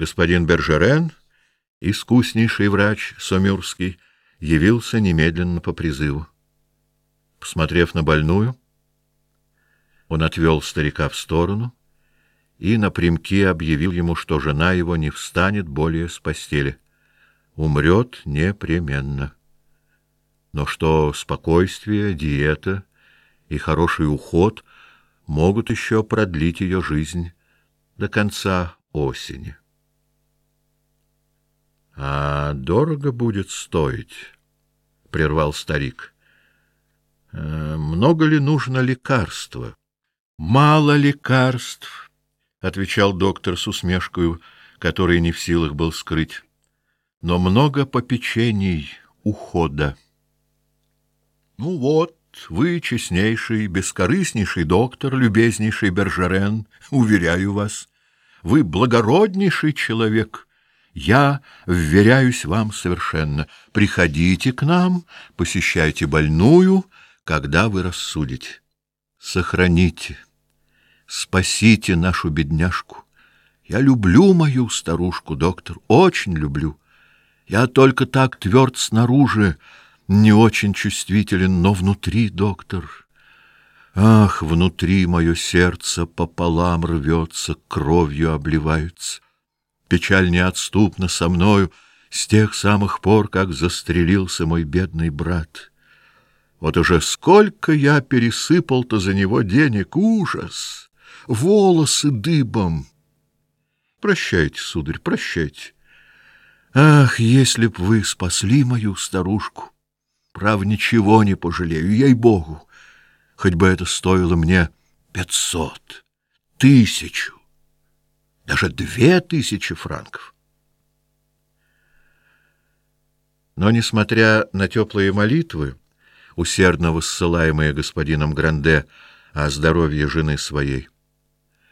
Господин Бержерен, искуснейший врач Сомюрский, явился немедленно по призыву. Посмотрев на больную, он отвел старика в сторону и напрямки объявил ему, что жена его не встанет более с постели. Умрет непременно. Но что спокойствие, диета и хороший уход могут еще продлить ее жизнь до конца осени. — А дорого будет стоить? — прервал старик. «Э, — Много ли нужно лекарства? — Мало лекарств, — отвечал доктор с усмешкой, который не в силах был скрыть. — Но много попечений, ухода. — Ну вот, вы честнейший, бескорыстнейший доктор, любезнейший Бержерен, уверяю вас, вы благороднейший человек. Я вверяюсь вам совершенно. Приходите к нам, посещайте больную, когда вы рассудите. Сохраните, спасите нашу бедняжку. Я люблю мою старушку, доктор, очень люблю. Я только так тверд снаружи, не очень чувствителен, но внутри, доктор... Ах, внутри мое сердце пополам рвется, кровью обливается. Печаль неотступна со мною с тех самых пор, как застрелился мой бедный брат. Вот уже сколько я пересыпал-то за него денег, ужас! Волосы дыбом! Прощайте, сударь, прощайте. Ах, если б вы спасли мою старушку! Прав, ничего не пожалею, ей-богу! хоть бы это стоило мне пятьсот, тысячу, даже две тысячи франков. Но, несмотря на теплые молитвы, усердно воссылаемые господином Гранде о здоровье жены своей,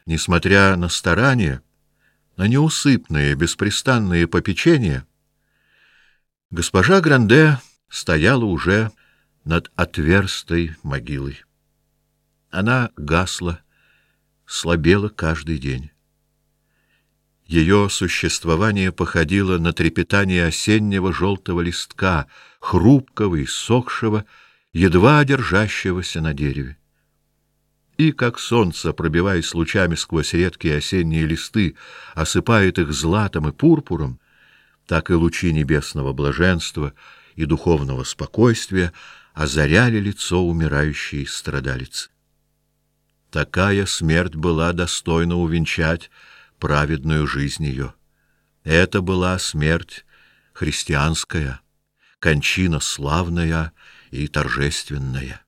несмотря на старания, на неусыпные, беспрестанные попечения, госпожа Гранде стояла уже над отверстой могилой. Она гасла, слабела каждый день. Ее существование походило на трепетание осеннего желтого листка, хрупкого и сохшего, едва держащегося на дереве. И как солнце, пробиваясь лучами сквозь редкие осенние листы, осыпает их златом и пурпуром, так и лучи небесного блаженства и духовного спокойствия озаряли лицо умирающей страдалицы. Такая смерть была достойна увенчать праведную жизнь ее. Это была смерть христианская, кончина славная и торжественная.